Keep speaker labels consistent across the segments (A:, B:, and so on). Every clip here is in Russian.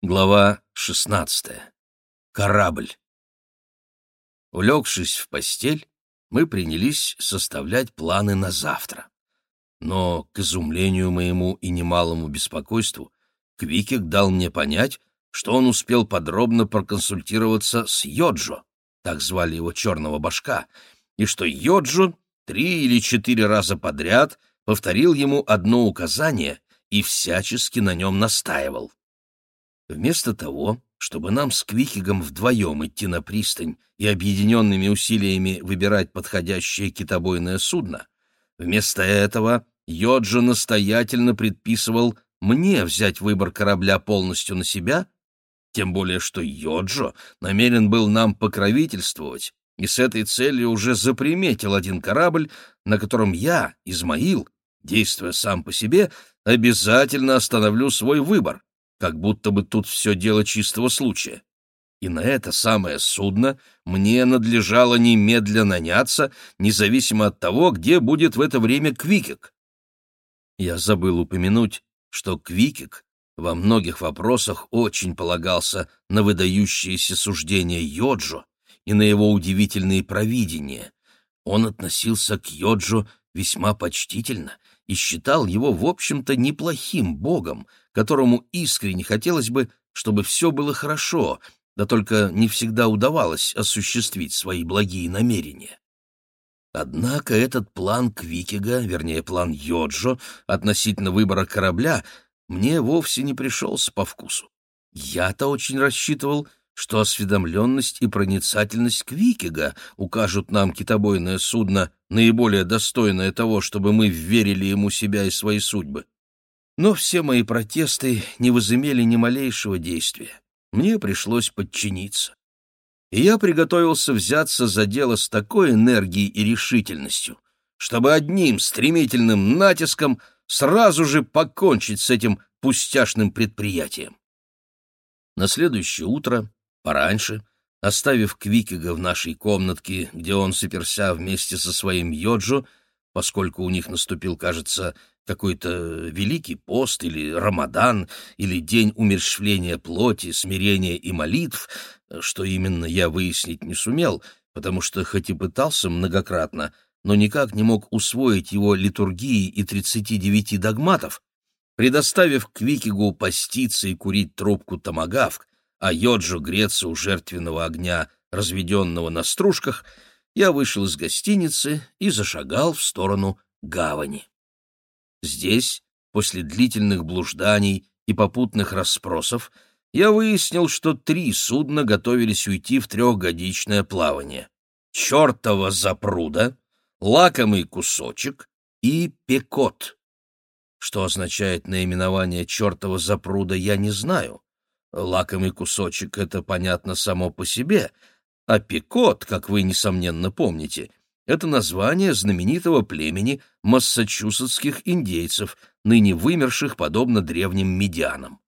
A: Глава 16. Корабль. Улегшись в постель, мы принялись составлять планы на завтра. Но, к изумлению моему и немалому беспокойству, Квикик дал мне понять, что он успел подробно проконсультироваться с Йоджо, так звали его черного башка, и что Йоджо три или четыре раза подряд повторил ему одно указание и всячески на нем настаивал. Вместо того, чтобы нам с Квикигом вдвоем идти на пристань и объединенными усилиями выбирать подходящее китобойное судно, вместо этого Йоджо настоятельно предписывал мне взять выбор корабля полностью на себя, тем более что Йоджо намерен был нам покровительствовать и с этой целью уже заприметил один корабль, на котором я, Измаил, действуя сам по себе, обязательно остановлю свой выбор как будто бы тут все дело чистого случая. И на это самое судно мне надлежало немедленно наняться, независимо от того, где будет в это время Квикик. Я забыл упомянуть, что Квикик во многих вопросах очень полагался на выдающиеся суждения Йоджо и на его удивительные провидения. Он относился к Йоджо весьма почтительно и считал его, в общем-то, неплохим богом, которому искренне хотелось бы, чтобы все было хорошо, да только не всегда удавалось осуществить свои благие намерения. Однако этот план Квикига, вернее, план Йоджо относительно выбора корабля, мне вовсе не пришелся по вкусу. Я-то очень рассчитывал, что осведомленность и проницательность Квикига укажут нам китобойное судно, наиболее достойное того, чтобы мы верили ему себя и свои судьбы. Но все мои протесты не возымели ни малейшего действия. Мне пришлось подчиниться. И я приготовился взяться за дело с такой энергией и решительностью, чтобы одним стремительным натиском сразу же покончить с этим пустяшным предприятием. На следующее утро, пораньше, оставив Квикига в нашей комнатке, где он соперся вместе со своим Йоджо, поскольку у них наступил, кажется, какой-то великий пост или Рамадан, или день умерщвления плоти, смирения и молитв, что именно я выяснить не сумел, потому что хоть и пытался многократно, но никак не мог усвоить его литургии и 39 догматов, предоставив Квикигу поститься и курить трубку томагавк, а Йоджу греться у жертвенного огня, разведенного на стружках, я вышел из гостиницы и зашагал в сторону гавани. Здесь, после длительных блужданий и попутных расспросов, я выяснил, что три судна готовились уйти в трехгодичное плавание. «Чертова запруда», «Лакомый кусочек» и «Пекот». Что означает наименование «чертова запруда» я не знаю. Лакомый кусочек — это понятно само по себе, а «Пекот», как вы, несомненно, помните, это название знаменитого племени массачусетских индейцев, ныне вымерших подобно древним медианам.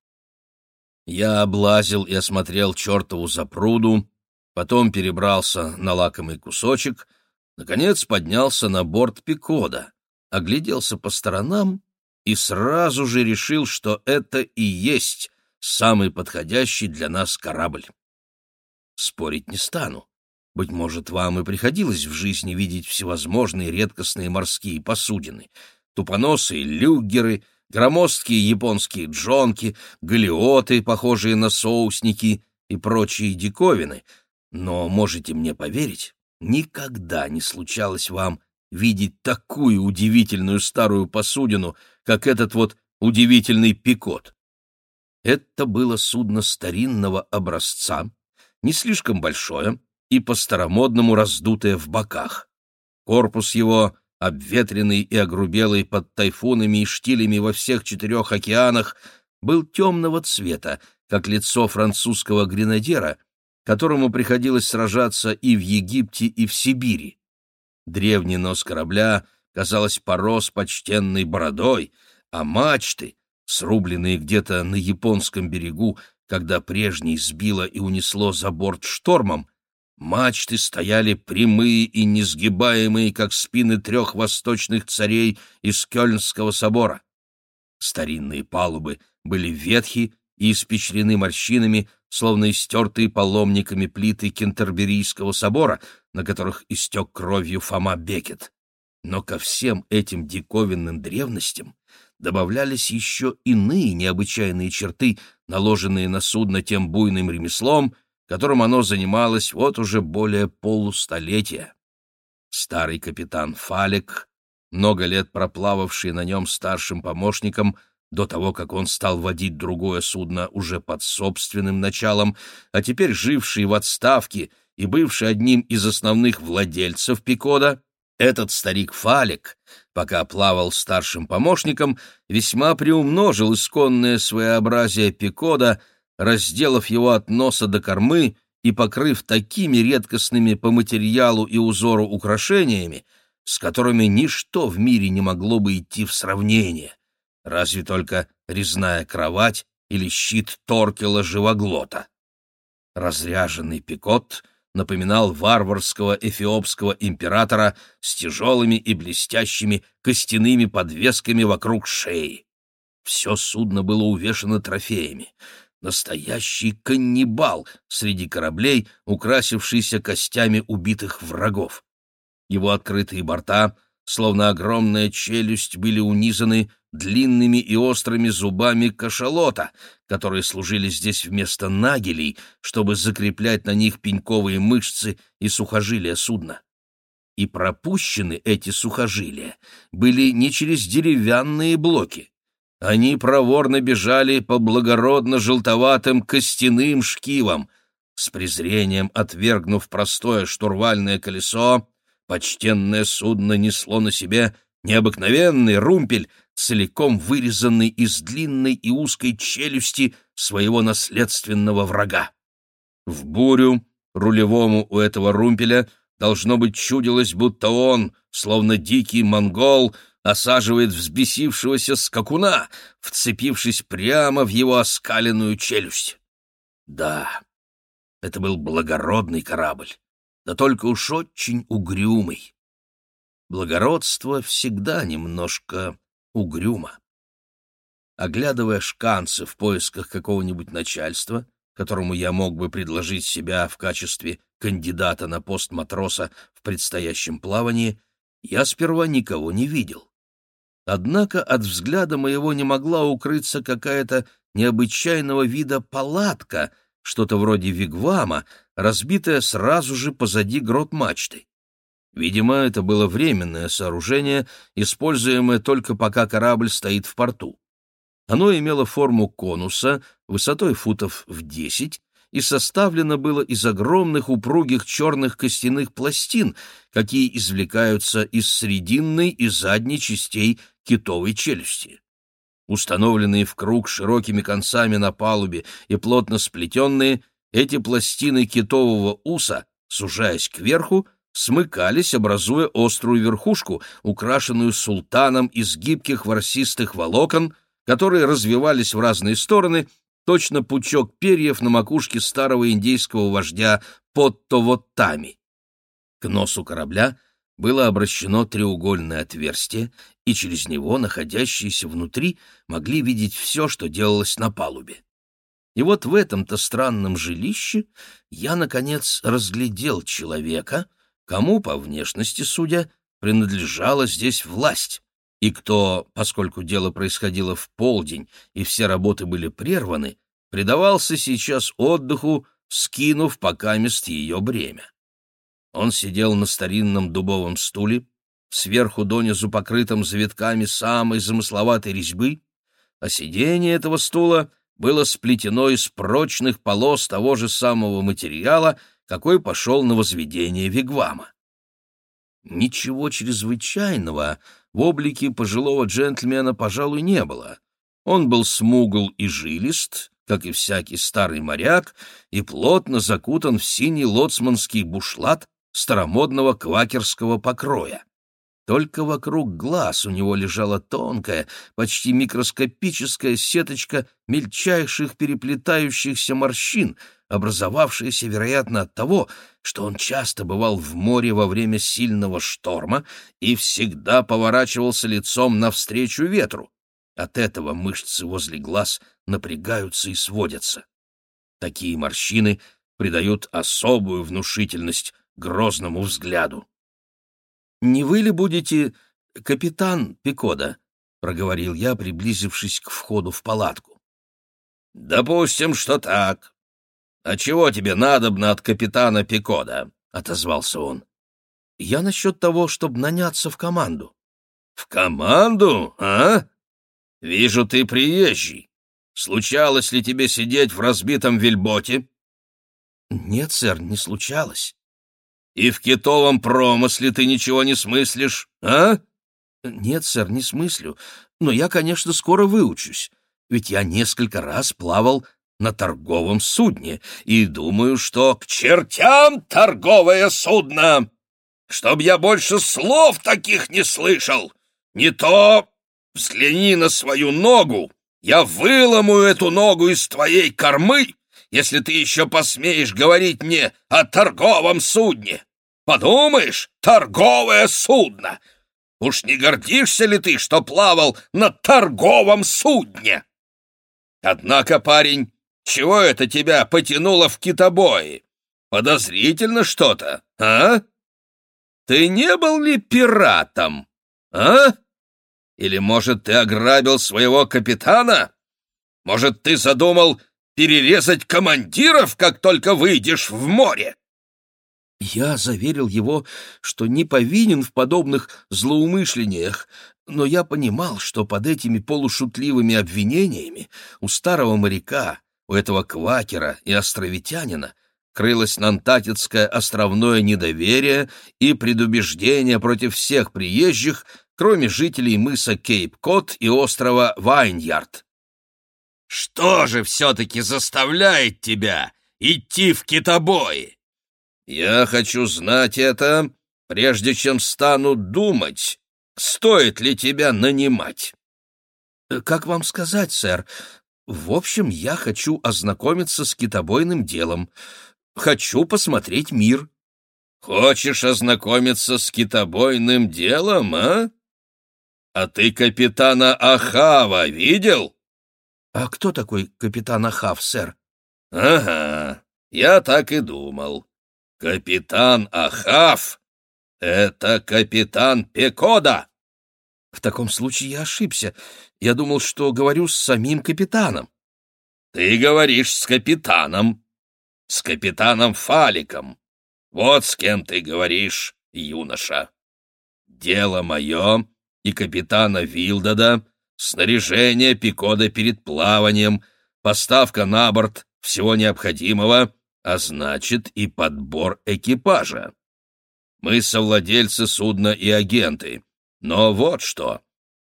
A: Я облазил и осмотрел чертову запруду, потом перебрался на лакомый кусочек, наконец поднялся на борт Пикода, огляделся по сторонам и сразу же решил, что это и есть самый подходящий для нас корабль. Спорить не стану. Быть может, вам и приходилось в жизни видеть всевозможные редкостные морские посудины, тупоносые люггеры, громоздкие японские джонки, галиоты, похожие на соусники и прочие диковины, но можете мне поверить, никогда не случалось вам видеть такую удивительную старую посудину, как этот вот удивительный пикот. Это было судно старинного образца, не слишком большое, и по-старомодному раздутое в боках. Корпус его, обветренный и огрубелый под тайфунами и штилями во всех четырех океанах, был темного цвета, как лицо французского гренадера, которому приходилось сражаться и в Египте, и в Сибири. Древний нос корабля, казалось, порос почтенной бородой, а мачты, срубленные где-то на японском берегу, когда прежний сбило и унесло за борт штормом, Мачты стояли прямые и несгибаемые, как спины трех восточных царей из Кёльнского собора. Старинные палубы были ветхи и испечрены морщинами, словно истертые паломниками плиты Кентерберийского собора, на которых истек кровью Фома Бекет. Но ко всем этим диковинным древностям добавлялись еще иные необычайные черты, наложенные на судно тем буйным ремеслом, которым оно занималось вот уже более полустолетия. Старый капитан Фалек, много лет проплававший на нем старшим помощником, до того, как он стал водить другое судно уже под собственным началом, а теперь живший в отставке и бывший одним из основных владельцев Пикода, этот старик Фалик, пока плавал старшим помощником, весьма приумножил исконное своеобразие Пикода, разделав его от носа до кормы и покрыв такими редкостными по материалу и узору украшениями, с которыми ничто в мире не могло бы идти в сравнение, разве только резная кровать или щит Торкела живоглота. Разряженный Пикот — напоминал варварского эфиопского императора с тяжелыми и блестящими костяными подвесками вокруг шеи. Все судно было увешано трофеями. Настоящий каннибал среди кораблей, украсившийся костями убитых врагов. Его открытые борта, словно огромная челюсть, были унизаны длинными и острыми зубами кашалота, которые служили здесь вместо нагелей, чтобы закреплять на них пеньковые мышцы и сухожилия судна. И пропущены эти сухожилия были не через деревянные блоки. Они проворно бежали по благородно-желтоватым костяным шкивам, с презрением отвергнув простое штурвальное колесо, почтенное судно несло на себе необыкновенный румпель, целиком вырезанный из длинной и узкой челюсти своего наследственного врага. В бурю рулевому у этого румпеля должно быть чудилось, будто он, словно дикий монгол, осаживает взбесившегося скакуна, вцепившись прямо в его оскаленную челюсть. Да, это был благородный корабль, да только уж очень угрюмый. Благородство всегда немножко угрюмо. Оглядывая шканцы в поисках какого-нибудь начальства, которому я мог бы предложить себя в качестве кандидата на пост матроса в предстоящем плавании, я сперва никого не видел. Однако от взгляда моего не могла укрыться какая-то необычайного вида палатка, что-то вроде вигвама, разбитая сразу же позади грот мачты. Видимо, это было временное сооружение, используемое только пока корабль стоит в порту. Оно имело форму конуса, высотой футов в десять, и составлено было из огромных упругих черных костяных пластин, какие извлекаются из срединной и задней частей китовой челюсти. Установленные в круг широкими концами на палубе и плотно сплетенные, эти пластины китового уса, сужаясь кверху, смыкались, образуя острую верхушку, украшенную султаном из гибких ворсистых волокон, которые развивались в разные стороны, точно пучок перьев на макушке старого индейского вождя Поттовоттами. К носу корабля было обращено треугольное отверстие, и через него находящиеся внутри могли видеть все, что делалось на палубе. И вот в этом-то странном жилище я, наконец, разглядел человека — кому, по внешности судя, принадлежала здесь власть, и кто, поскольку дело происходило в полдень и все работы были прерваны, предавался сейчас отдыху, скинув покамест ее бремя. Он сидел на старинном дубовом стуле, сверху донизу покрытым завитками самой замысловатой резьбы, а сиденье этого стула было сплетено из прочных полос того же самого материала, какой пошел на возведение Вигвама. Ничего чрезвычайного в облике пожилого джентльмена, пожалуй, не было. Он был смугл и жилист, как и всякий старый моряк, и плотно закутан в синий лоцманский бушлат старомодного квакерского покроя. Только вокруг глаз у него лежала тонкая, почти микроскопическая сеточка мельчайших переплетающихся морщин, образовавшаяся, вероятно, от того, что он часто бывал в море во время сильного шторма и всегда поворачивался лицом навстречу ветру. От этого мышцы возле глаз напрягаются и сводятся. Такие морщины придают особую внушительность грозному взгляду. «Не вы ли будете капитан Пикода?» — проговорил я, приблизившись к входу в палатку. «Допустим, что так. А чего тебе надобно от капитана Пикода?» — отозвался он. «Я насчет того, чтобы наняться в команду». «В команду, а? Вижу, ты приезжий. Случалось ли тебе сидеть в разбитом вельботе?» «Нет, сэр, не случалось». «И в китовом промысле ты ничего не смыслишь, а?» «Нет, сэр, не смыслю. Но я, конечно, скоро выучусь. Ведь я несколько раз плавал на торговом судне и думаю, что к чертям торговое судно! Чтоб я больше слов таких не слышал! Не то взгляни на свою ногу, я выломаю эту ногу из твоей кормы, если ты еще посмеешь говорить мне о торговом судне. Подумаешь, торговое судно! Уж не гордишься ли ты, что плавал на торговом судне? Однако, парень, чего это тебя потянуло в китобои? Подозрительно что-то, а? Ты не был ли пиратом, а? Или, может, ты ограбил своего капитана? Может, ты задумал перерезать командиров, как только выйдешь в море? Я заверил его, что не повинен в подобных злоумышлениях, но я понимал, что под этими полушутливыми обвинениями у старого моряка, у этого квакера и островитянина крылось нантатецкое островное недоверие и предубеждение против всех приезжих, кроме жителей мыса Кейп-Кот и острова Вайньярд. «Что же все-таки заставляет тебя идти в китобои?» Я хочу знать это, прежде чем стану думать, стоит ли тебя нанимать. Как вам сказать, сэр? В общем, я хочу ознакомиться с китобойным делом. Хочу посмотреть мир. Хочешь ознакомиться с китобойным делом, а? А ты капитана Ахава видел? А кто такой капитан Ахав, сэр? Ага, я так и думал. «Капитан Ахав — это капитан Пекода!» «В таком случае я ошибся. Я думал, что говорю с самим капитаном». «Ты говоришь с капитаном, с капитаном Фаликом. Вот с кем ты говоришь, юноша. Дело мое и капитана Вилдада, снаряжение Пекода перед плаванием, поставка на борт всего необходимого — а значит и подбор экипажа. Мы совладельцы судна и агенты. Но вот что.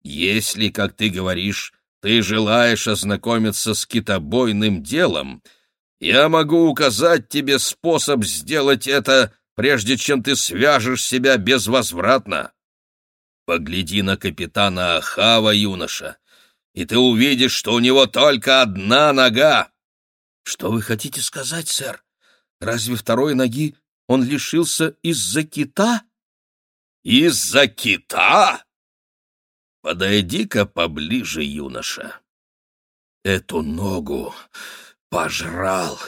A: Если, как ты говоришь, ты желаешь ознакомиться с китобойным делом, я могу указать тебе способ сделать это, прежде чем ты свяжешь себя безвозвратно. Погляди на капитана Ахава, юноша, и ты увидишь, что у него только одна нога. «Что вы хотите сказать, сэр? Разве второй ноги он лишился из-за кита?» «Из-за кита?» «Подойди-ка поближе, юноша. Эту ногу пожрал,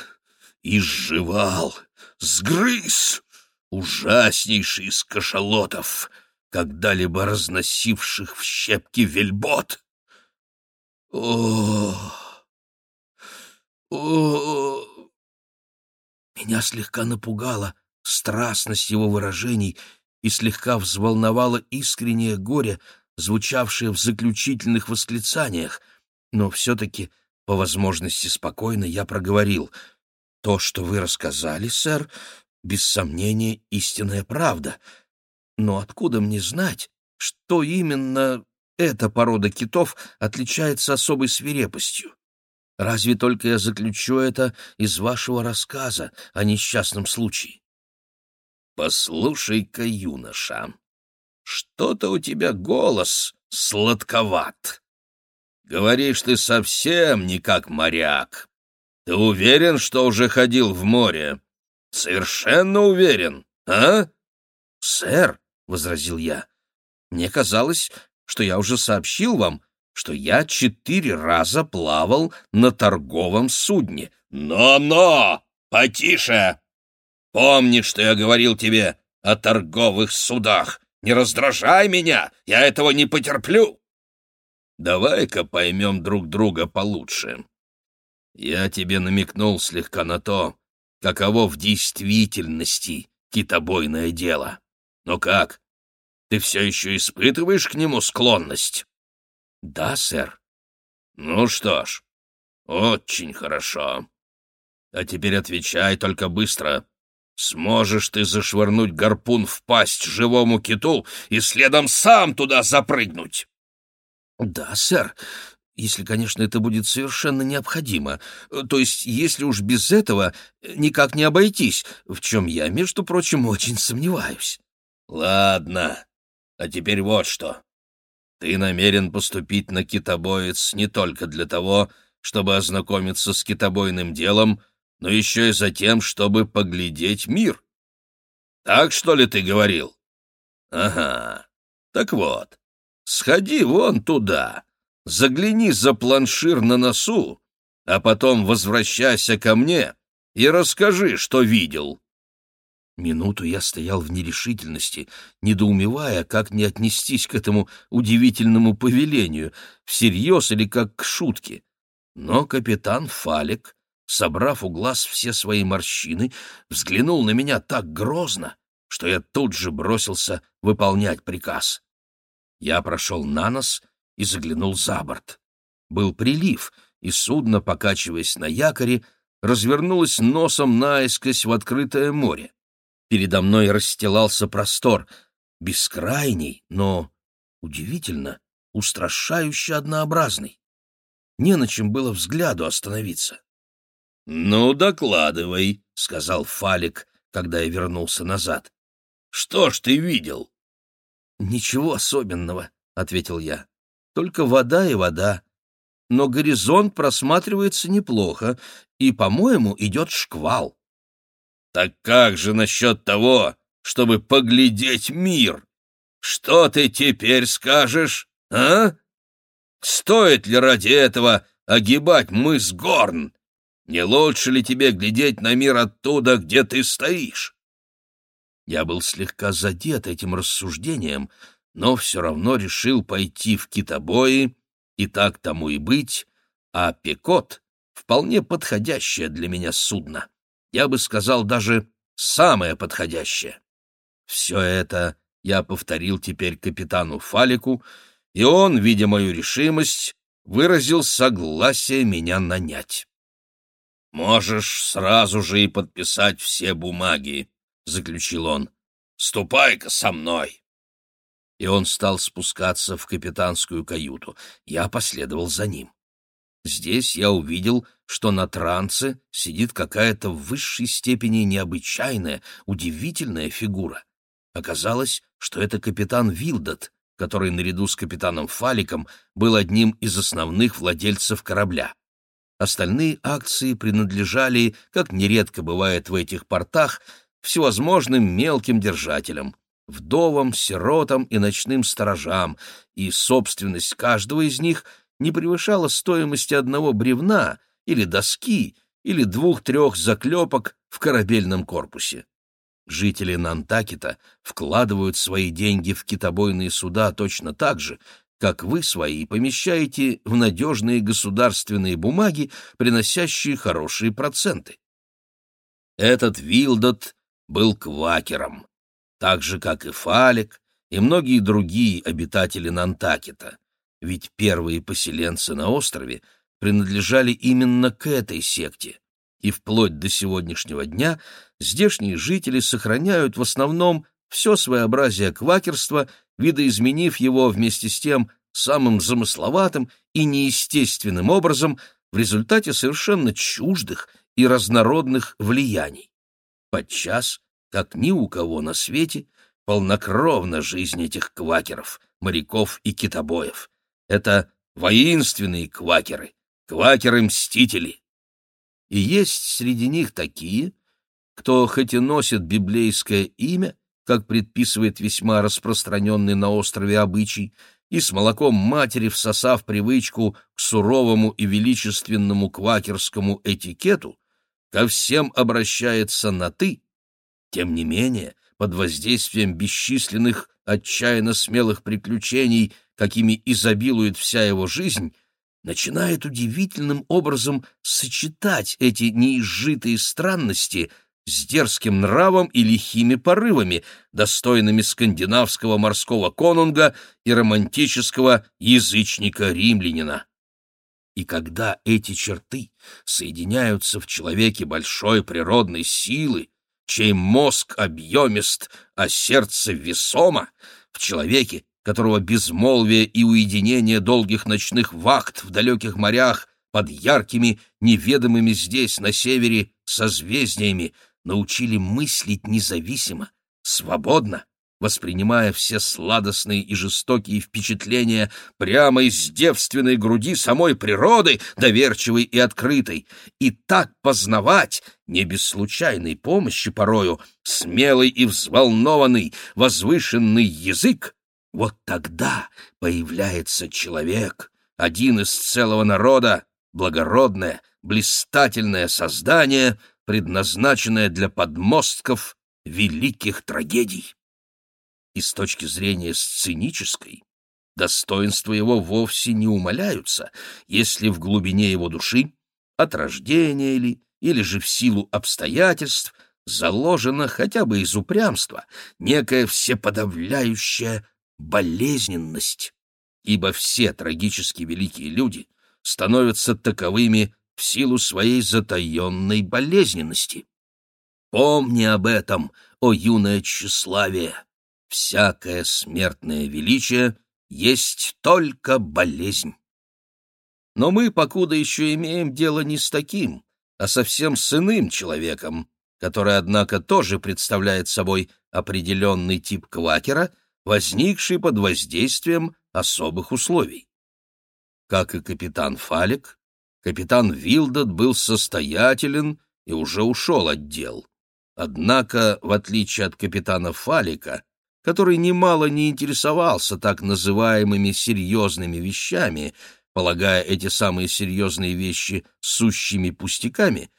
A: изживал, сгрыз ужаснейший из кашалотов, когда-либо разносивших в щепки вельбот. О, о, Меня слегка напугала страстность его выражений и слегка взволновало искреннее горе, звучавшее в заключительных восклицаниях, но все-таки, по возможности спокойно, я проговорил. «То, что вы рассказали, сэр, без сомнения, истинная правда. Но откуда мне знать, что именно эта порода китов отличается особой свирепостью? Разве только я заключу это из вашего рассказа о несчастном случае? Послушай-ка, юноша, что-то у тебя голос сладковат. Говоришь ты совсем не как моряк. Ты уверен, что уже ходил в море? Совершенно уверен, а? Сэр, — возразил я, — мне казалось, что я уже сообщил вам, что я четыре раза плавал на торговом судне. Но-но! Потише! Помни, что я говорил тебе о торговых судах. Не раздражай меня, я этого не потерплю. Давай-ка поймем друг друга получше. Я тебе намекнул слегка на то, каково в действительности китобойное дело. Но как? Ты все еще испытываешь к нему склонность? Да, сэр. Ну что ж, очень хорошо. А теперь отвечай только быстро. Сможешь ты зашвырнуть гарпун в пасть живому киту и следом сам туда запрыгнуть? Да, сэр, если, конечно, это будет совершенно необходимо. То есть, если уж без этого никак не обойтись, в чем я, между прочим, очень сомневаюсь. Ладно, а теперь вот что. Ты намерен поступить на китобоец не только для того, чтобы ознакомиться с китобойным делом, но еще и за тем, чтобы поглядеть мир. Так что ли ты говорил? Ага. Так вот, сходи вон туда, загляни за планшир на носу, а потом возвращайся ко мне и расскажи, что видел. Минуту я стоял в нерешительности, недоумевая, как не отнестись к этому удивительному повелению, всерьез или как к шутке. Но капитан Фалик, собрав у глаз все свои морщины, взглянул на меня так грозно, что я тут же бросился выполнять приказ. Я прошел на нос и заглянул за борт. Был прилив, и судно, покачиваясь на якоре, развернулось носом наискось в открытое море. Передо мной расстилался простор, бескрайний, но, удивительно, устрашающе однообразный. Не на чем было взгляду остановиться. — Ну, докладывай, — сказал Фалик, когда я вернулся назад. — Что ж ты видел? — Ничего особенного, — ответил я. — Только вода и вода. Но горизонт просматривается неплохо, и, по-моему, идет шквал. Так как же насчет того, чтобы поглядеть мир? Что ты теперь скажешь, а? Стоит ли ради этого огибать мыс Горн? Не лучше ли тебе глядеть на мир оттуда, где ты стоишь? Я был слегка задет этим рассуждением, но все равно решил пойти в китобои, и так тому и быть, а Пекот — вполне подходящее для меня судно я бы сказал, даже самое подходящее. Все это я повторил теперь капитану Фалику, и он, видя мою решимость, выразил согласие меня нанять. «Можешь сразу же и подписать все бумаги», — заключил он. «Ступай-ка со мной». И он стал спускаться в капитанскую каюту. Я последовал за ним. Здесь я увидел, что на трансе сидит какая-то в высшей степени необычайная, удивительная фигура. Оказалось, что это капитан Вилдот, который наряду с капитаном Фаликом был одним из основных владельцев корабля. Остальные акции принадлежали, как нередко бывает в этих портах, всевозможным мелким держателям, вдовам, сиротам и ночным сторожам, и собственность каждого из них — не превышала стоимости одного бревна или доски или двух-трех заклепок в корабельном корпусе. Жители Нантакита вкладывают свои деньги в китобойные суда точно так же, как вы свои помещаете в надежные государственные бумаги, приносящие хорошие проценты. Этот Вилдот был квакером, так же, как и Фалик и многие другие обитатели Нантакита ведь первые поселенцы на острове принадлежали именно к этой секте, и вплоть до сегодняшнего дня здешние жители сохраняют в основном все своеобразие квакерства, видоизменив его вместе с тем самым замысловатым и неестественным образом в результате совершенно чуждых и разнородных влияний. Подчас, как ни у кого на свете, полнокровна жизнь этих квакеров, моряков и китобоев. Это воинственные квакеры, квакеры-мстители. И есть среди них такие, кто хоть и носит библейское имя, как предписывает весьма распространенный на острове обычай, и с молоком матери всосав привычку к суровому и величественному квакерскому этикету, ко всем обращается на «ты», тем не менее, под воздействием бесчисленных отчаянно смелых приключений, какими изобилует вся его жизнь, начинает удивительным образом сочетать эти неизжитые странности с дерзким нравом и лихими порывами, достойными скандинавского морского конунга и романтического язычника-римлянина. И когда эти черты соединяются в человеке большой природной силы, чей мозг объемист, а сердце весомо, в человеке, которого безмолвие и уединение долгих ночных вахт в далеких морях под яркими, неведомыми здесь, на севере, созвездиями, научили мыслить независимо, свободно, воспринимая все сладостные и жестокие впечатления прямо из девственной груди самой природы, доверчивой и открытой, и так познавать, не без случайной помощи порою, смелый и взволнованный, возвышенный язык, вот тогда появляется человек, один из целого народа, благородное, блистательное создание, предназначенное для подмостков великих трагедий. И с точки зрения сценической, достоинства его вовсе не умаляются, если в глубине его души, от рождения ли, или же в силу обстоятельств, заложено хотя бы из упрямства некая всеподавляющая болезненность, ибо все трагически великие люди становятся таковыми в силу своей затаенной болезненности. Помни об этом, о юное тщеславие! Всякое смертное величие есть только болезнь. Но мы, покуда еще имеем дело не с таким, а совсем с иным человеком, который, однако, тоже представляет собой определенный тип квакера — возникший под воздействием особых условий. Как и капитан Фалик, капитан Вилдот был состоятелен и уже ушел от дел. Однако, в отличие от капитана Фалика, который немало не интересовался так называемыми серьезными вещами, полагая эти самые серьезные вещи сущими пустяками,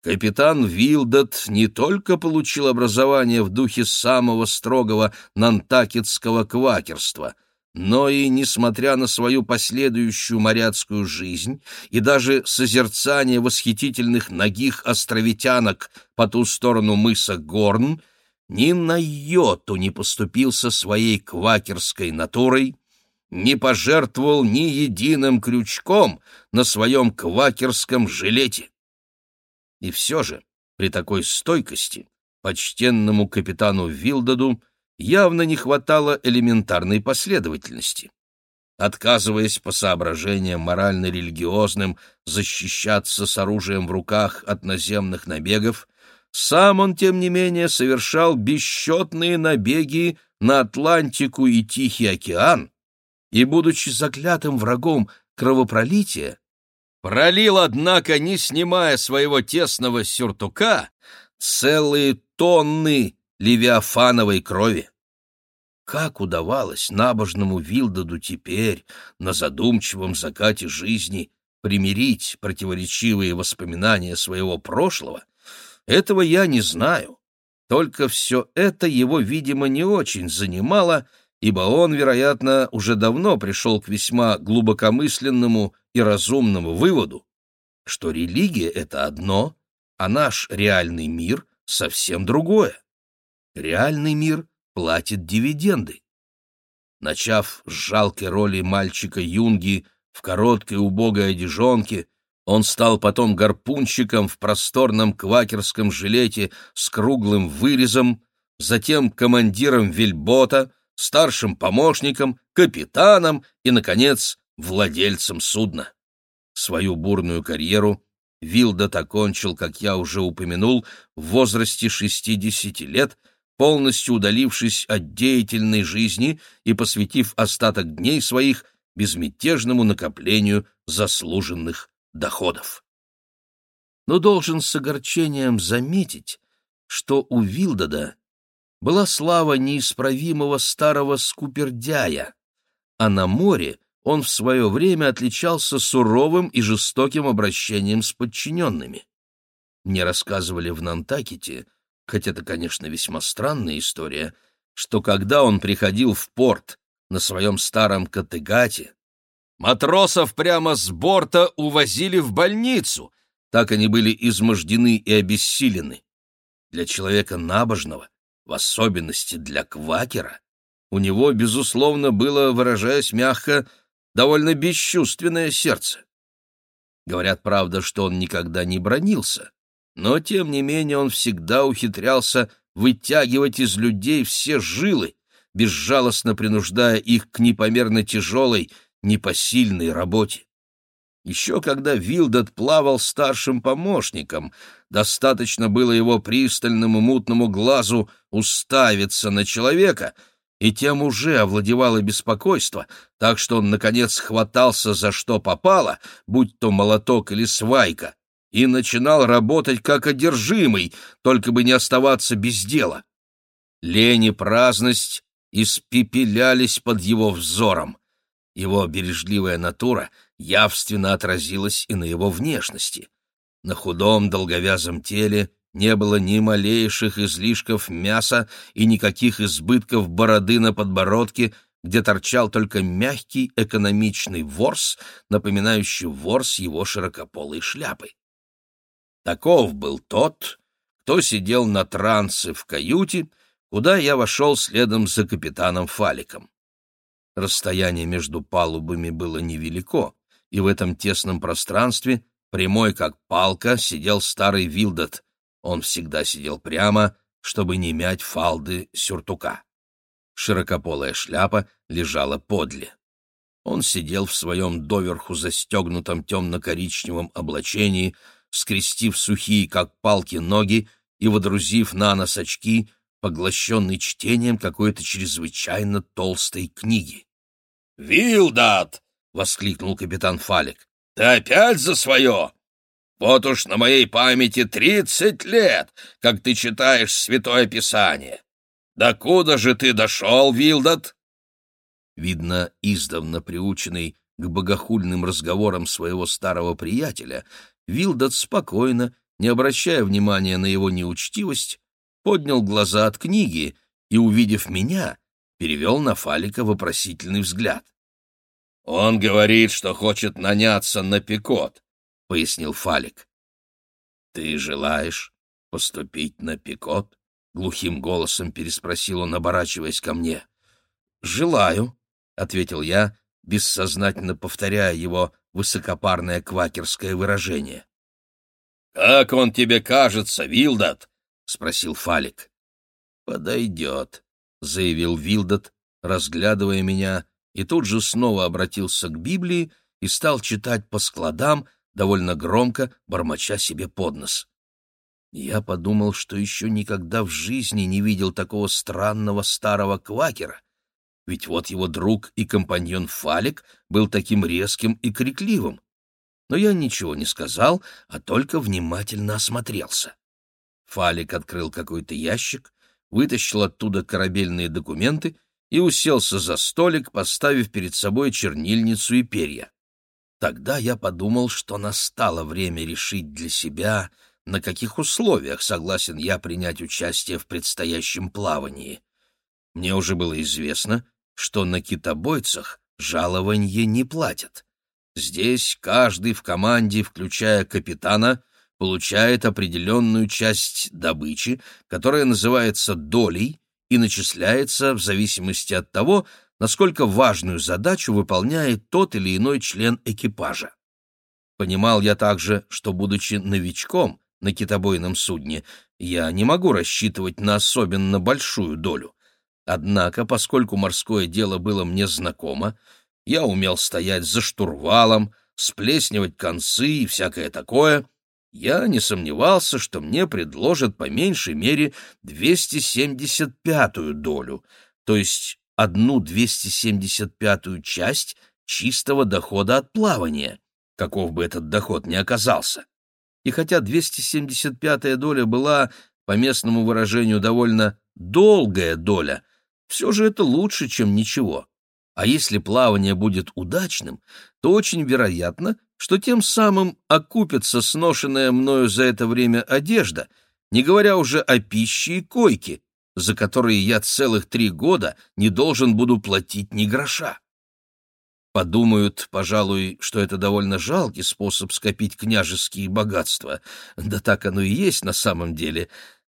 A: Капитан Вилдот не только получил образование в духе самого строгого нантакетского квакерства, но и, несмотря на свою последующую моряцкую жизнь и даже созерцание восхитительных ногих островитянок по ту сторону мыса Горн, ни на йоту не поступился своей квакерской натурой, не пожертвовал ни единым крючком на своем квакерском жилете. И все же, при такой стойкости, почтенному капитану Вилдаду явно не хватало элементарной последовательности. Отказываясь по соображениям морально-религиозным защищаться с оружием в руках от наземных набегов, сам он, тем не менее, совершал бесчетные набеги на Атлантику и Тихий океан, и, будучи заклятым врагом кровопролития, Пролил, однако, не снимая своего тесного сюртука, целые тонны левиафановой крови. Как удавалось набожному Вилдаду теперь, на задумчивом закате жизни, примирить противоречивые воспоминания своего прошлого, этого я не знаю. Только все это его, видимо, не очень занимало, ибо он, вероятно, уже давно пришел к весьма глубокомысленному и разумному выводу, что религия — это одно, а наш реальный мир — совсем другое. Реальный мир платит дивиденды. Начав с жалкой роли мальчика Юнги в короткой убогой одежонке, он стал потом гарпунщиком в просторном квакерском жилете с круглым вырезом, затем командиром вельбота, старшим помощником, капитаном и, наконец, владельцем судна. Свою бурную карьеру Вилдот окончил, как я уже упомянул, в возрасте 60 лет, полностью удалившись от деятельной жизни и посвятив остаток дней своих безмятежному накоплению заслуженных доходов. Но должен с огорчением заметить, что у Вилдода была слава неисправимого старого скупердяя, а на море он в свое время отличался суровым и жестоким обращением с подчиненными. Мне рассказывали в Нантакете, хотя это, конечно, весьма странная история, что когда он приходил в порт на своем старом Категате, матросов прямо с борта увозили в больницу, так они были измождены и обессилены. Для человека набожного, в особенности для квакера, у него, безусловно, было, выражаясь мягко, довольно бесчувственное сердце. Говорят, правда, что он никогда не бронился, но, тем не менее, он всегда ухитрялся вытягивать из людей все жилы, безжалостно принуждая их к непомерно тяжелой, непосильной работе. Еще когда Вилдот плавал старшим помощником, достаточно было его пристальному мутному глазу уставиться на человека, и тем уже овладевало беспокойство, так что он, наконец, хватался за что попало, будь то молоток или свайка, и начинал работать как одержимый, только бы не оставаться без дела. Лень и праздность испепелялись под его взором. Его бережливая натура явственно отразилась и на его внешности. На худом долговязом теле не было ни малейших излишков мяса и никаких избытков бороды на подбородке, где торчал только мягкий экономичный ворс, напоминающий ворс его широкополой шляпы. Таков был тот, кто сидел на трансе в каюте, куда я вошел следом за капитаном Фаликом. Расстояние между палубами было невелико, и в этом тесном пространстве, прямой как палка, сидел старый Вилдот. Он всегда сидел прямо, чтобы не мять фалды сюртука. Широкополая шляпа лежала подле. Он сидел в своем доверху застегнутом темно-коричневом облачении, скрестив сухие, как палки, ноги и водрузив на нос очки, поглощенный чтением какой-то чрезвычайно толстой книги.
B: «Вилдат!» — воскликнул капитан Фалик. «Ты опять за свое? Вот уж на моей памяти тридцать лет, как ты читаешь Святое Писание. Да куда же ты дошел, Вилдат?»
A: Видно, издавна приученный к богохульным разговорам своего старого приятеля, Вилдат спокойно, не обращая внимания на его неучтивость, поднял глаза от книги и, увидев меня, перевел на Фалика вопросительный взгляд.
B: «Он говорит, что хочет наняться на Пикот», — пояснил Фалик.
A: «Ты желаешь поступить на Пикот?» — глухим голосом переспросил он, оборачиваясь ко мне. «Желаю», — ответил я, бессознательно повторяя его высокопарное квакерское выражение.
B: «Как он тебе кажется, Вилдат?» — спросил Фалик.
A: «Подойдет», — заявил Вилдот, разглядывая меня, и тут же снова обратился к Библии и стал читать по складам, довольно громко, бормоча себе под нос. Я подумал, что еще никогда в жизни не видел такого странного старого квакера, ведь вот его друг и компаньон Фалик был таким резким и крикливым. Но я ничего не сказал, а только внимательно осмотрелся. Фалик открыл какой-то ящик, вытащил оттуда корабельные документы и уселся за столик, поставив перед собой чернильницу и перья. Тогда я подумал, что настало время решить для себя, на каких условиях согласен я принять участие в предстоящем плавании. Мне уже было известно, что на китобойцах жалованье не платят. Здесь каждый в команде, включая капитана, получает определенную часть добычи, которая называется долей и начисляется в зависимости от того, насколько важную задачу выполняет тот или иной член экипажа. Понимал я также, что, будучи новичком на китобойном судне, я не могу рассчитывать на особенно большую долю. Однако, поскольку морское дело было мне знакомо, я умел стоять за штурвалом, сплеснивать концы и всякое такое — я не сомневался, что мне предложат по меньшей мере 275-ю долю, то есть одну 275-ю часть чистого дохода от плавания, каков бы этот доход ни оказался. И хотя 275-я доля была, по местному выражению, довольно долгая доля, все же это лучше, чем ничего. А если плавание будет удачным, то очень вероятно, что тем самым окупится сношенная мною за это время одежда, не говоря уже о пище и койке, за которые я целых три года не должен буду платить ни гроша. Подумают, пожалуй, что это довольно жалкий способ скопить княжеские богатства. Да так оно и есть на самом деле.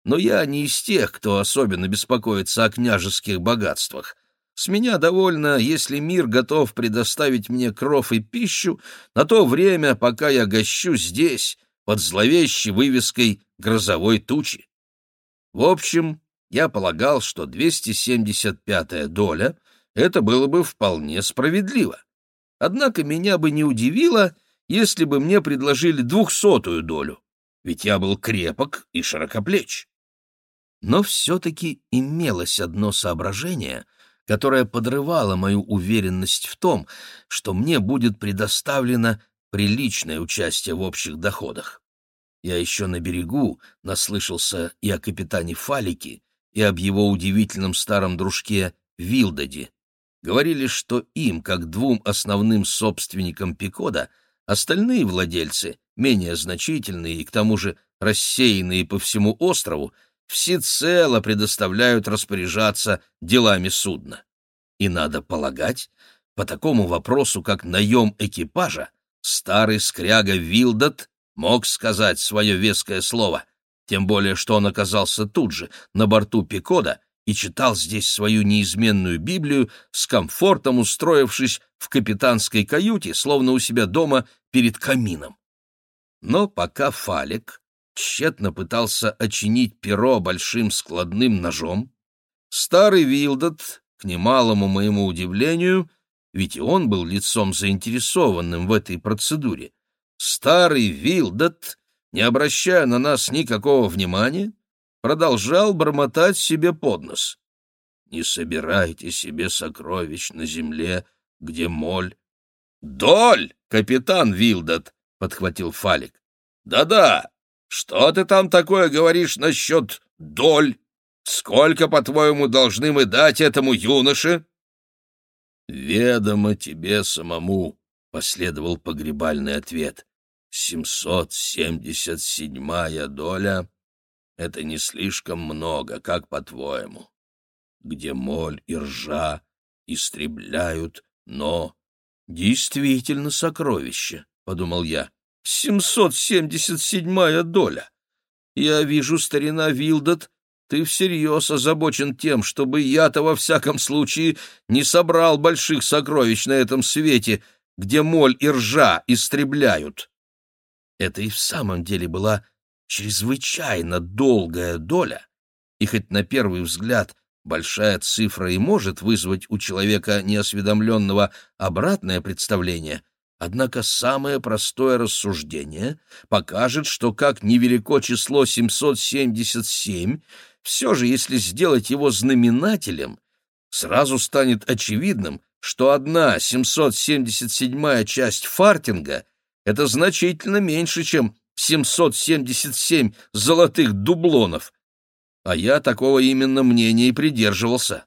A: Но я не из тех, кто особенно беспокоится о княжеских богатствах. С меня довольно, если мир готов предоставить мне кров и пищу на то время, пока я гощу здесь, под зловещей вывеской грозовой тучи. В общем, я полагал, что 275-я доля — это было бы вполне справедливо. Однако меня бы не удивило, если бы мне предложили двухсотую долю, ведь я был крепок и широкоплеч. Но все-таки имелось одно соображение, которое подрывало мою уверенность в том, что мне будет предоставлено приличное участие в общих доходах. Я еще на берегу наслышался и о капитане Фалике, и об его удивительном старом дружке Вилдаде. Говорили, что им, как двум основным собственникам Пикода, остальные владельцы, менее значительные и к тому же рассеянные по всему острову, всецело предоставляют распоряжаться делами судна. И надо полагать, по такому вопросу, как наем экипажа, старый скряга Вилдот мог сказать свое веское слово, тем более что он оказался тут же, на борту Пикода, и читал здесь свою неизменную Библию, с комфортом устроившись в капитанской каюте, словно у себя дома перед камином. Но пока Фалик тщетно пытался очинить перо большим складным ножом, старый Вилдот, к немалому моему удивлению, ведь и он был лицом заинтересованным в этой процедуре, старый Вилдот, не обращая на нас никакого внимания, продолжал бормотать себе под нос. «Не собирайте себе сокровищ на земле, где моль». «Доль, капитан Вилдот!» — подхватил Фалик. «Да-да, что ты там такое говоришь насчет доль? Сколько, по-твоему, должны мы дать этому юноше?» «Ведомо тебе самому», — последовал погребальный ответ. «Семьсот семьдесят седьмая доля это не слишком много, как по-твоему? Где моль и ржа истребляют, но... Действительно сокровище, — подумал я. Семьсот семьдесят седьмая доля. Я вижу, старина Вилдот, ты всерьез озабочен тем, чтобы я-то во всяком случае не собрал больших сокровищ на этом свете, где моль и ржа истребляют. Это и в самом деле была чрезвычайно долгая доля, и хоть на первый взгляд большая цифра и может вызвать у человека неосведомленного обратное представление, однако самое простое рассуждение покажет, что как невелико число 777, все же если сделать его знаменателем, сразу станет очевидным, что одна 777-я часть фартинга — это значительно меньше, чем 777 золотых дублонов. А я такого именно мнения и придерживался.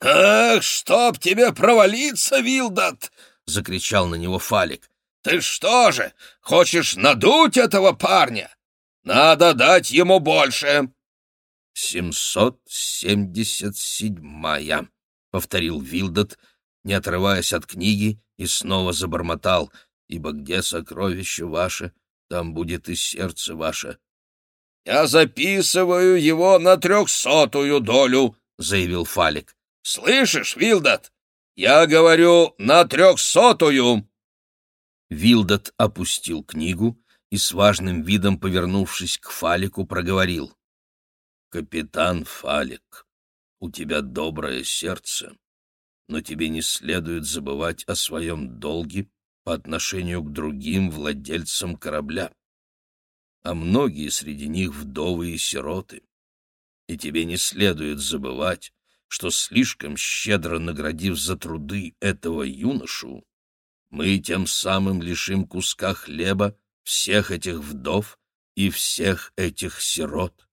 A: «Ах, чтоб тебе провалиться, Вилдат!» — закричал на него Фалик. «Ты что же, хочешь надуть этого парня? Надо дать ему больше!» «Семьсот семьдесят седьмая», — повторил Вилдат, не отрываясь от книги, и снова забормотал, «ибо где сокровище ваше, там будет и сердце ваше. — Я записываю его на трехсотую долю, — заявил Фалик. — Слышишь, Вилдат? Я говорю на трехсотую. Вилдат опустил книгу и с важным видом, повернувшись к Фалику, проговорил. — Капитан Фалик, у тебя доброе сердце, но тебе не следует забывать о своем долге по отношению к другим владельцам корабля. А многие среди них вдовы и сироты. И тебе не следует забывать, что слишком щедро наградив за труды этого юношу, мы тем самым лишим куска хлеба всех этих вдов и всех этих сирот.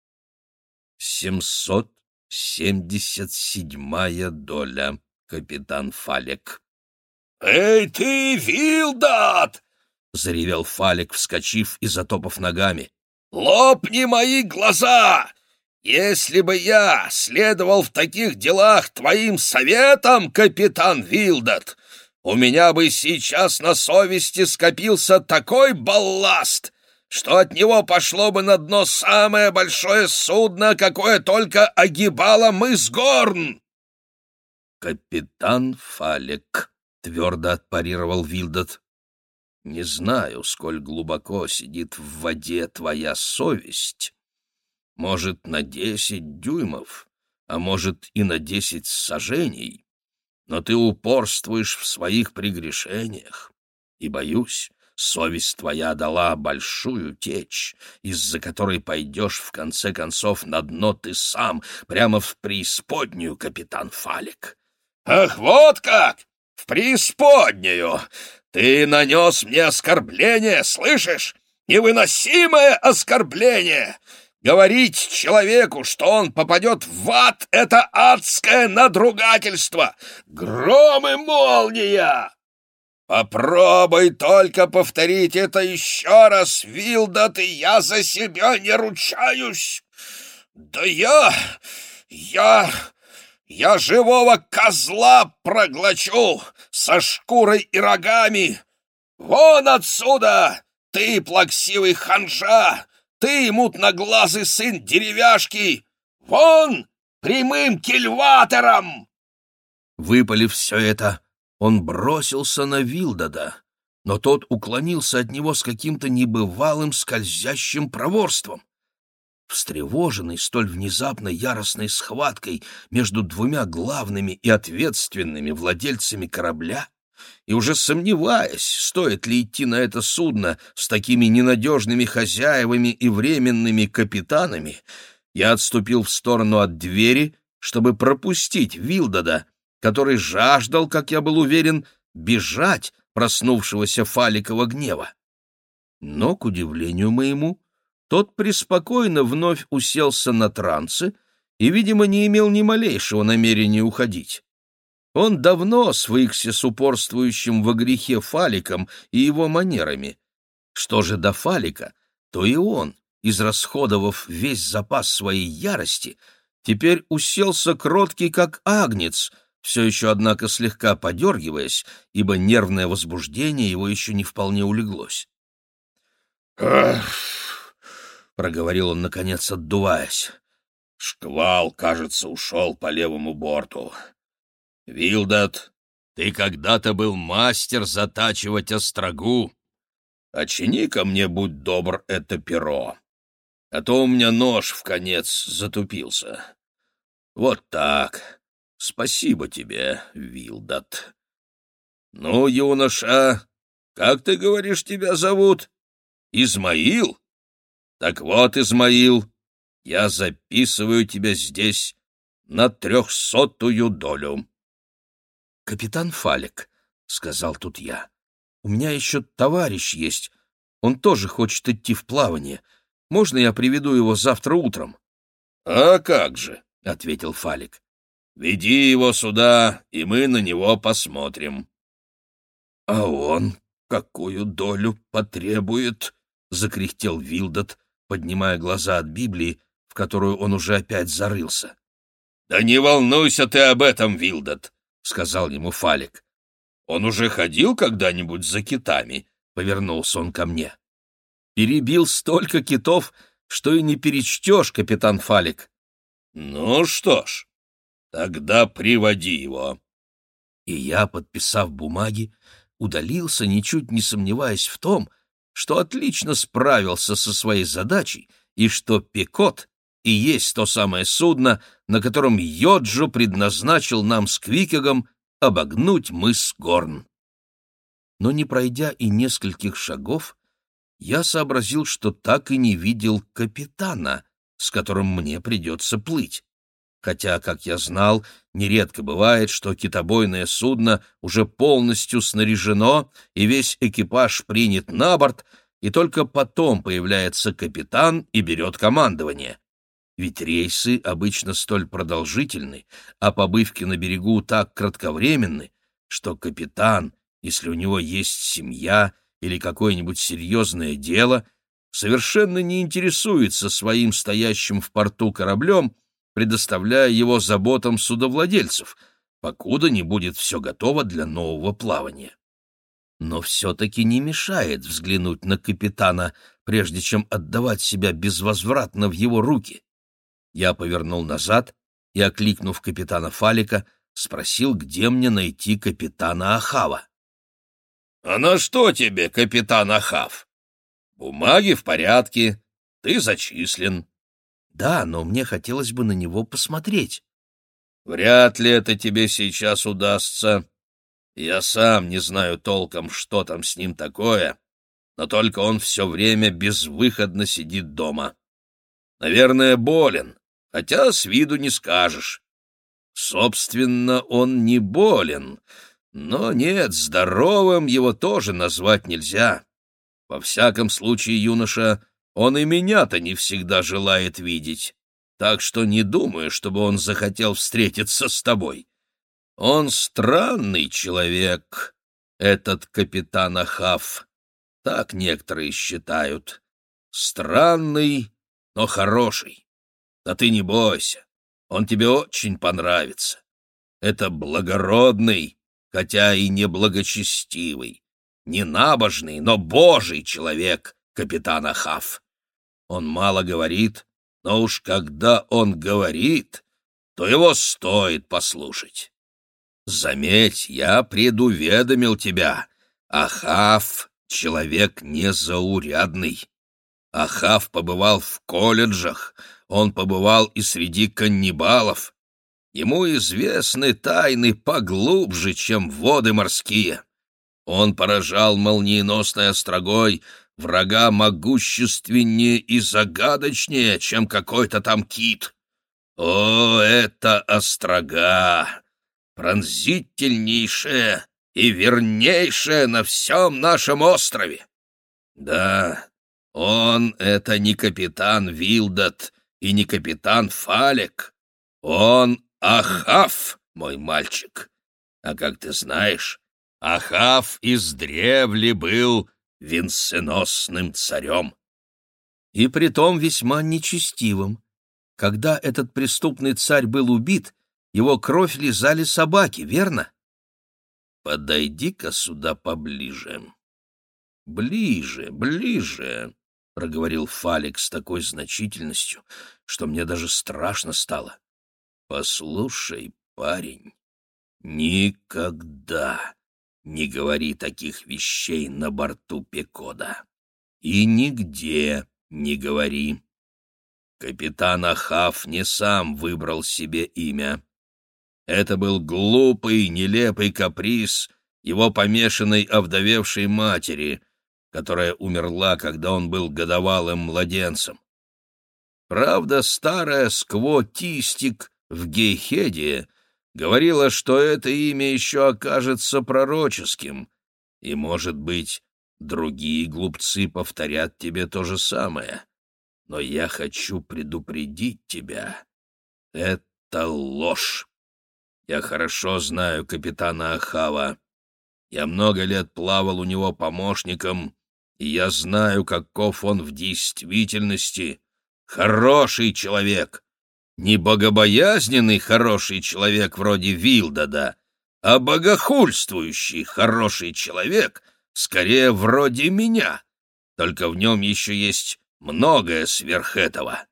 A: Семьсот семьдесят седьмая доля, капитан Фалек.
B: «Эй ты, Вилдат!»
A: — заревел Фалек, вскочив и затопав ногами.
B: «Лопни мои глаза! Если бы я следовал в таких делах твоим советам, капитан Вилдат, у меня бы сейчас на совести скопился такой балласт, что от него пошло бы на дно самое большое судно, какое только огибало мыс Горн.
A: «Капитан Фалек», — твердо отпарировал Вилдот, — «не знаю, сколь глубоко сидит в воде твоя совесть. Может, на десять дюймов, а может и на десять сажений, но ты упорствуешь в своих прегрешениях, и, боюсь, совесть твоя дала большую течь, из-за которой пойдешь в конце концов на дно ты сам, прямо в преисподнюю, капитан Фалик.
B: Ах, вот как! В преисподнюю! Ты нанес мне оскорбление, слышишь? Невыносимое оскорбление! Говорить человеку, что он попадет в ад, — это адское надругательство! Гром и молния! Попробуй только повторить это еще раз, Вилдот, и я за себя не ручаюсь. Да я... я... я живого козла проглочу со шкурой и рогами. Вон отсюда, ты, плаксивый ханжа, ты, мутноглазый сын деревяшки, вон прямым кильватором!»
A: Выпалив все это, он бросился на Вилдада, но тот уклонился от него с каким-то небывалым скользящим проворством. Встревоженный столь внезапной яростной схваткой между двумя главными и ответственными владельцами корабля, и уже сомневаясь, стоит ли идти на это судно с такими ненадежными хозяевами и временными капитанами, я отступил в сторону от двери, чтобы пропустить Вилдада, который жаждал, как я был уверен, бежать проснувшегося Фаликова гнева. Но, к удивлению моему, тот преспокойно вновь уселся на трансы и, видимо, не имел ни малейшего намерения уходить. Он давно свыкся с упорствующим во грехе Фаликом и его манерами. Что же до Фалика, то и он, израсходовав весь запас своей ярости, теперь уселся кроткий, как агнец, все еще, однако, слегка подергиваясь, ибо нервное возбуждение его еще не вполне улеглось.
B: «Эх!» — проговорил он, наконец, отдуваясь. «Шквал, кажется, ушел по левому борту. Вилдат, ты когда-то был мастер затачивать острогу. Очини ко мне, будь добр, это перо, а то у меня нож в конец затупился. Вот так». Спасибо тебе, Вилдат. Ну, юноша, как ты говоришь, тебя зовут? Измаил? Так вот, Измаил, я записываю тебя здесь на трехсотую долю.
A: Капитан Фалик, — сказал тут я, — у меня еще товарищ есть. Он тоже хочет идти в плавание. Можно я приведу его завтра утром?
B: — А как же, — ответил Фалик. Веди его сюда, и мы на него посмотрим.
A: — А он какую долю потребует? — закряхтел Вилдот, поднимая глаза от Библии, в которую он уже опять зарылся.
B: — Да не волнуйся ты об этом, Вилдот, — сказал ему Фалик. — Он уже ходил когда-нибудь за китами? — повернулся он ко мне.
A: — Перебил столько китов, что и не перечтешь, капитан Фалик.
B: — Ну что ж, Тогда приводи его.
A: И я, подписав бумаги, удалился, ничуть не сомневаясь в том, что отлично справился со своей задачей и что Пекот и есть то самое судно, на котором Йоджо предназначил нам с Квикегом обогнуть мыс Горн. Но не пройдя и нескольких шагов, я сообразил, что так и не видел капитана, с которым мне придется плыть хотя, как я знал, нередко бывает, что китобойное судно уже полностью снаряжено и весь экипаж принят на борт, и только потом появляется капитан и берет командование. Ведь рейсы обычно столь продолжительны, а побывки на берегу так кратковременны, что капитан, если у него есть семья или какое-нибудь серьезное дело, совершенно не интересуется своим стоящим в порту кораблем, предоставляя его заботам судовладельцев, покуда не будет все готово для нового плавания. Но все-таки не мешает взглянуть на капитана, прежде чем отдавать себя безвозвратно в его руки. Я повернул назад и, окликнув капитана Фалика, спросил, где мне найти капитана Ахава.
B: — А на что тебе, капитан Ахав? Бумаги в порядке, ты зачислен.
A: — Да, но мне хотелось бы на него посмотреть.
B: — Вряд ли это тебе сейчас удастся. Я сам не знаю толком, что там с ним такое, но только он все время безвыходно сидит дома. Наверное, болен, хотя с виду не скажешь. Собственно, он не болен, но нет, здоровым его тоже назвать нельзя. Во всяком случае, юноша, он и меня-то не всегда желает видеть, так что не думаю, чтобы он захотел встретиться с тобой. Он странный человек, этот капитан Ахав, так некоторые считают. Странный, но хороший. Да ты не бойся, он тебе очень понравится. Это благородный, хотя и не благочестивый, не набожный, но божий человек, капитан Ахав. Он мало говорит, но уж когда он говорит, то его стоит послушать. Заметь, я предуведомил тебя, Ахав — человек незаурядный. Ахав побывал в колледжах, он побывал и среди каннибалов. Ему известны тайны поглубже, чем воды морские. Он поражал молниеносной острогой врага могущественнее и загадочнее, чем какой-то там кит. О, это острога! Пронзительнейшая и вернейшая на всем нашем острове! Да, он — это не капитан Вилдот, и не капитан Фалек. Он Ахав, мой мальчик. А как ты знаешь, Ахав издревле был венценосным царем.
A: И притом весьма нечестивым. Когда этот преступный царь был убит, его кровь лизали собаки, верно?
B: Подойди-ка сюда поближе. Ближе, ближе. — проговорил Фалик с такой значительностью, что мне даже страшно стало. «Послушай, парень, никогда не говори таких вещей на борту Пекода. И нигде не говори. Капитан Ахав не сам выбрал себе имя. Это был глупый, нелепый каприз его помешанной овдовевшей матери — которая умерла, когда он был годовалым младенцем. Правда, старая Скво Тистик в Гейхеде говорила, что это имя еще окажется пророческим, и, может быть, другие глупцы повторят тебе то же самое. Но я хочу предупредить тебя. Это ложь. Я хорошо знаю капитана Ахава. Я много лет плавал у него помощником и я знаю, каков он в действительности. Хороший человек. Не богобоязненный хороший человек вроде Вилдада, а богохульствующий хороший человек, скорее вроде меня. Только в нем еще есть многое сверх этого.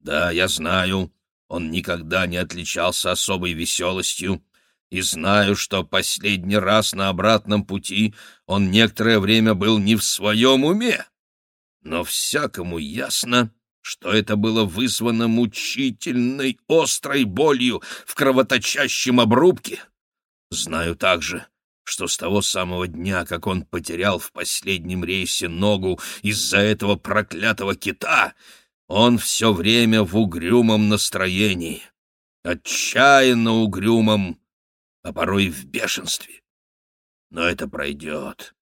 B: Да, я знаю, он никогда не отличался особой веселостью, и знаю, что последний раз на обратном пути он некоторое время был не в своем уме. Но всякому ясно, что это было вызвано мучительной острой болью в кровоточащем обрубке. Знаю также, что с того самого дня, как он потерял в последнем рейсе ногу из-за этого проклятого кита, он все время в угрюмом настроении, отчаянно угрюмом, а порой в бешенстве. Но это пройдет.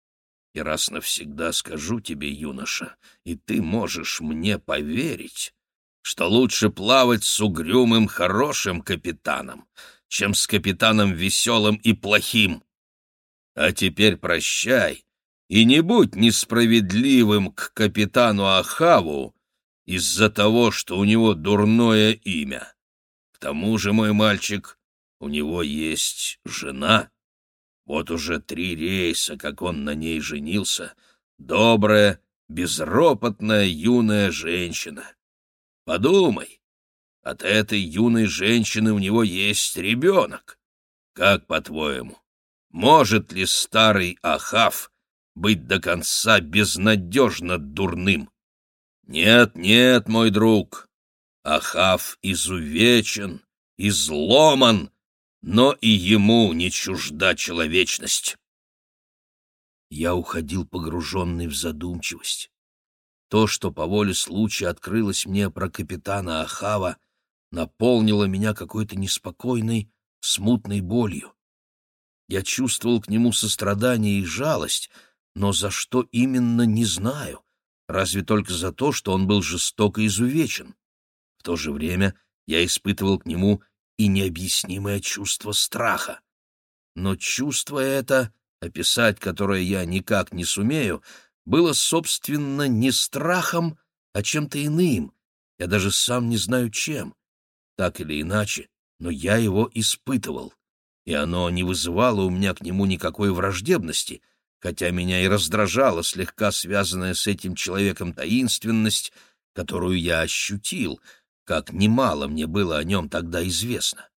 B: И раз навсегда скажу тебе, юноша, и ты можешь мне поверить,
A: что лучше плавать с угрюмым хорошим капитаном, чем с капитаном веселым и плохим. А теперь прощай и не будь несправедливым к капитану Ахаву из-за того, что у него дурное имя. К тому же, мой мальчик, у него есть жена. Вот уже три рейса, как он на ней женился. Добрая, безропотная юная женщина. Подумай, от этой юной женщины у него есть ребенок. Как, по-твоему, может ли старый Ахав быть до конца безнадежно дурным? Нет, нет, мой друг, Ахав изувечен, изломан, но и ему не чужда человечность. Я уходил погруженный в задумчивость. То, что по воле случая открылось мне про капитана Ахава, наполнило меня какой-то неспокойной, смутной болью. Я чувствовал к нему сострадание и жалость, но за что именно не знаю, разве только за то, что он был жестоко изувечен. В то же время я испытывал к нему и необъяснимое чувство страха. Но чувство это, описать которое я никак не сумею, было, собственно, не страхом, а чем-то иным. Я даже сам не знаю чем. Так или иначе, но я его испытывал, и оно не вызывало у меня к нему никакой враждебности, хотя меня и раздражала слегка связанная с этим человеком таинственность, которую я ощутил — как немало мне было о нем тогда известно.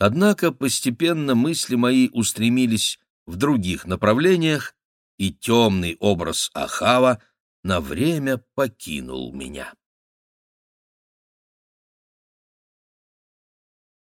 A: Однако постепенно мысли мои устремились в других направлениях, и темный образ Ахава на время покинул меня.